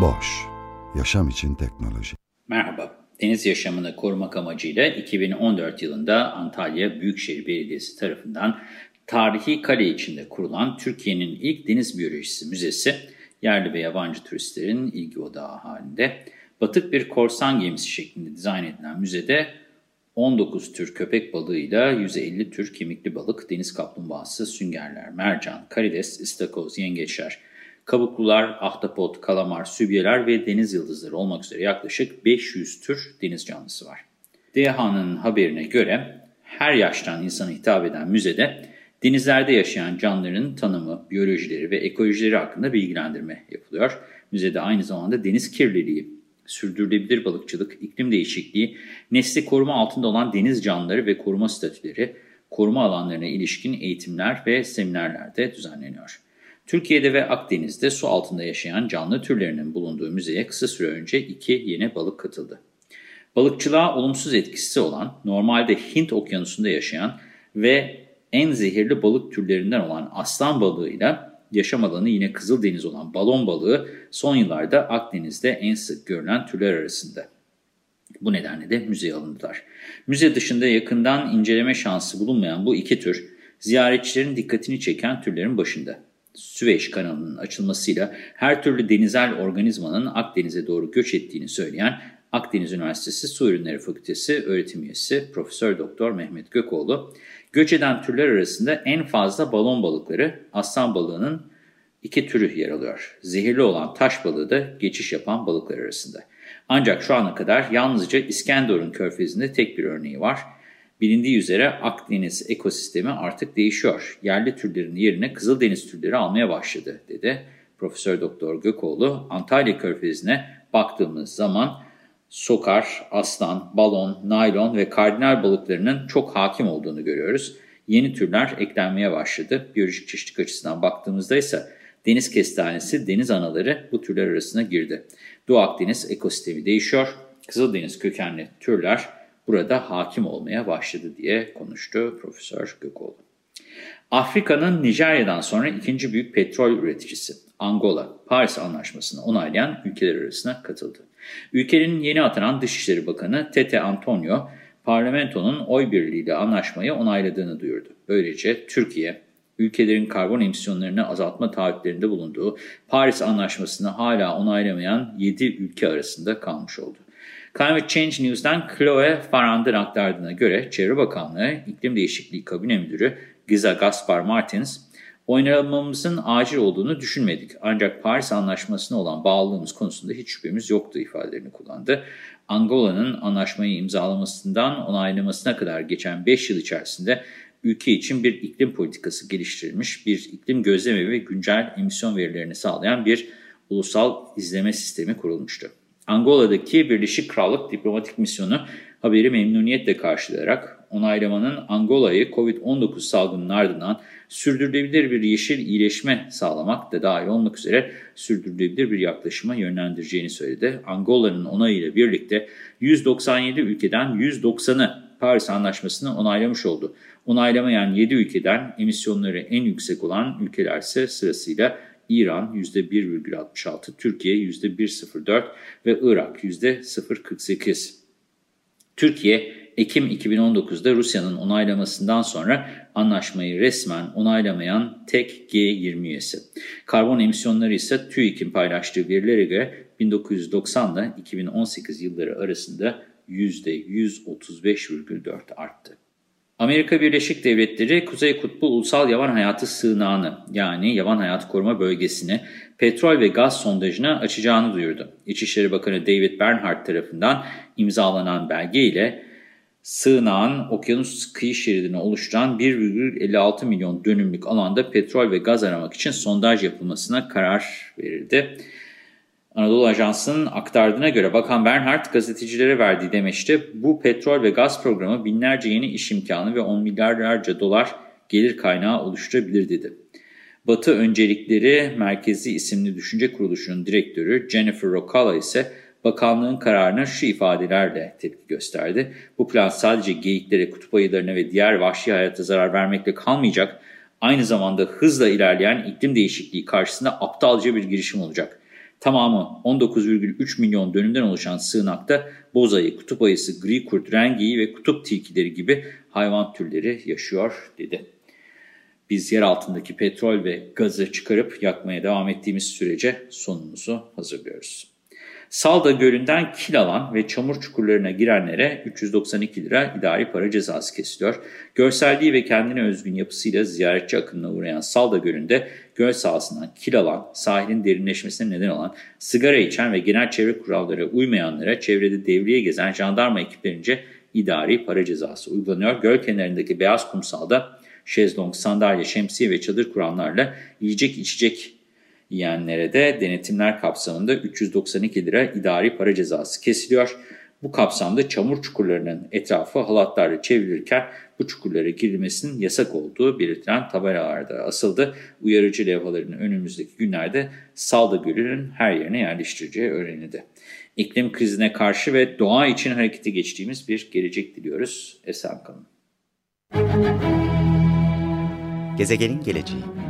Boş, yaşam için teknoloji. Merhaba, deniz yaşamını korumak amacıyla 2014 yılında Antalya Büyükşehir Belediyesi tarafından tarihi kale içinde kurulan Türkiye'nin ilk deniz biyolojisi müzesi, yerli ve yabancı turistlerin ilgi odağı halinde batık bir korsan gemisi şeklinde dizayn edilen müzede 19 tür köpek balığıyla 150 tür kemikli balık, deniz kaplumbağası, süngerler, mercan, karides, istakoz, yengeçler, kabuklular, ahtapot, kalamar, sübyeler ve deniz yıldızları olmak üzere yaklaşık 500 tür deniz canlısı var. DHA'nın haberine göre her yaştan insana hitap eden müzede denizlerde yaşayan canlıların tanımı, biyolojileri ve ekolojileri hakkında bilgilendirme yapılıyor. Müzede aynı zamanda deniz kirliliği, sürdürülebilir balıkçılık, iklim değişikliği, nesli koruma altında olan deniz canlıları ve koruma statüleri, koruma alanlarına ilişkin eğitimler ve seminerler de düzenleniyor. Türkiye'de ve Akdeniz'de su altında yaşayan canlı türlerinin bulunduğu müzeye kısa süre önce iki yeni balık katıldı. Balıkçılığa olumsuz etkisi olan, normalde Hint okyanusunda yaşayan ve en zehirli balık türlerinden olan aslan balığıyla yaşam alanı yine Kızıldeniz olan balon balığı son yıllarda Akdeniz'de en sık görülen türler arasında. Bu nedenle de müzeye alındılar. Müze dışında yakından inceleme şansı bulunmayan bu iki tür, ziyaretçilerin dikkatini çeken türlerin başında. Süveyş kanalının açılmasıyla her türlü denizel organizmanın Akdeniz'e doğru göç ettiğini söyleyen Akdeniz Üniversitesi Su Ürünleri Fakültesi öğretim üyesi Profesör Doktor Mehmet Gökoğlu, Göç eden türler arasında en fazla balon balıkları aslan balığının iki türü yer alıyor. Zehirli olan taş balığı da geçiş yapan balıklar arasında. Ancak şu ana kadar yalnızca İskenderun körfezinde tek bir örneği var. Bilindiği üzere Akdeniz ekosistemi artık değişiyor. Yerli türlerin yerine Kızıldeniz türleri almaya başladı dedi. Profesör Doktor Gökoğlu Antalya körfezine baktığımız zaman sokar, aslan, balon, naylon ve kardinal balıklarının çok hakim olduğunu görüyoruz. Yeni türler eklenmeye başladı. Biyolojik çeşitlilik açısından baktığımızda ise deniz kestanesi, deniz anaları bu türler arasına girdi. Doğu Akdeniz ekosistemi değişiyor. Kızıldeniz kökenli türler burada hakim olmaya başladı diye konuştu Profesör Gökoğlu. Afrika'nın Nijerya'dan sonra ikinci büyük petrol üreticisi Angola, Paris Anlaşması'nı onaylayan ülkeler arasına katıldı. Ülkenin yeni atanan Dışişleri Bakanı Tete Antonio, parlamentonun oy birliğiyle anlaşmayı onayladığını duyurdu. Böylece Türkiye, ülkelerin karbon emisyonlarını azaltma taahhütlerinde bulunduğu Paris Anlaşması'nı hala onaylamayan 7 ülke arasında kalmış oldu. Climate Change News'dan Chloe Farand'ın aktardığına göre Çevre Bakanlığı İklim Değişikliği Kabine Müdürü Giza Gaspar Martins, oynamamızın acil olduğunu düşünmedik. Ancak Paris Anlaşması'na olan bağlılığımız konusunda hiç şüphemiz yoktu ifadelerini kullandı. Angola'nın anlaşmayı imzalamasından onaylamasına kadar geçen 5 yıl içerisinde ülke için bir iklim politikası geliştirilmiş, bir iklim gözlemi ve güncel emisyon verilerini sağlayan bir ulusal izleme sistemi kurulmuştu. Angola'daki Birleşik Krallık diplomatik misyonu haberi memnuniyetle karşılayarak onaylamanın Angola'yı COVID-19 salgının ardından sürdürülebilir bir yeşil iyileşme sağlamak da dahil olmak üzere sürdürülebilir bir yaklaşıma yönlendireceğini söyledi. Angola'nın onayıyla birlikte 197 ülkeden 190'ı Paris Anlaşması'nı onaylamış oldu. Onaylamayan 7 ülkeden emisyonları en yüksek olan ülkeler ise sırasıyla İran %1,66, Türkiye %1,04 ve Irak %0,48. Türkiye, Ekim 2019'da Rusya'nın onaylamasından sonra anlaşmayı resmen onaylamayan tek G20 üyesi. Karbon emisyonları ise TÜİK'in paylaştığı verilere göre 1990 ile 2018 yılları arasında %135,4 arttı. Amerika Birleşik Devletleri Kuzey Kutbu Ulusal Yavan Hayatı Sığınağı'nı yani Yavan Hayatı Koruma Bölgesi'ni petrol ve gaz sondajına açacağını duyurdu. İçişleri Bakanı David Bernhardt tarafından imzalanan belge ile sığınağın okyanus kıyı şeridini oluşturan 1,56 milyon dönümlük alanda petrol ve gaz aramak için sondaj yapılmasına karar verildi. Anadolu Ajansı'nın aktardığına göre Bakan Bernhard gazetecilere verdiği demeçte bu petrol ve gaz programı binlerce yeni iş imkanı ve 10 milyarlarca dolar gelir kaynağı oluşturabilir dedi. Batı Öncelikleri Merkezi isimli düşünce kuruluşunun direktörü Jennifer Rocala ise bakanlığın kararına şu ifadelerle tepki gösterdi. Bu plan sadece geyiklere, kutup ayılarına ve diğer vahşi hayata zarar vermekle kalmayacak, aynı zamanda hızla ilerleyen iklim değişikliği karşısında aptalca bir girişim olacak. Tamamı 19,3 milyon dönümden oluşan sığınakta bozayı, kutup ayısı, gri kurt, rengeyi ve kutup tilkileri gibi hayvan türleri yaşıyor dedi. Biz yer altındaki petrol ve gazı çıkarıp yakmaya devam ettiğimiz sürece sonumuzu hazırlıyoruz. Salda Gölü'nden kil alan ve çamur çukurlarına girenlere 392 lira idari para cezası kesiliyor. Görselliği ve kendine özgün yapısıyla ziyaretçi akınına uğrayan Salda Gölü'nde göl sahasından kil alan, sahilin derinleşmesine neden olan, sigara içen ve genel çevre kuralları uymayanlara çevrede devriye gezen jandarma ekiplerince idari para cezası uygulanıyor. Göl kenarındaki beyaz kumsalda şezlong, sandalye, şemsiye ve çadır kuranlarla yiyecek içecek yiyenlere de denetimler kapsamında 392 lira idari para cezası kesiliyor. Bu kapsamda çamur çukurlarının etrafı halatlarla çevrilirken bu çukurlara girilmesinin yasak olduğu belirtilen tabelalarda asıldı. Uyarıcı levhaların önümüzdeki günlerde Salda Gölü'nün her yerine yerleştireceği öğrenildi. İklim krizine karşı ve doğa için harekete geçtiğimiz bir gelecek diliyoruz. Esen kalın. Gezegenin geleceği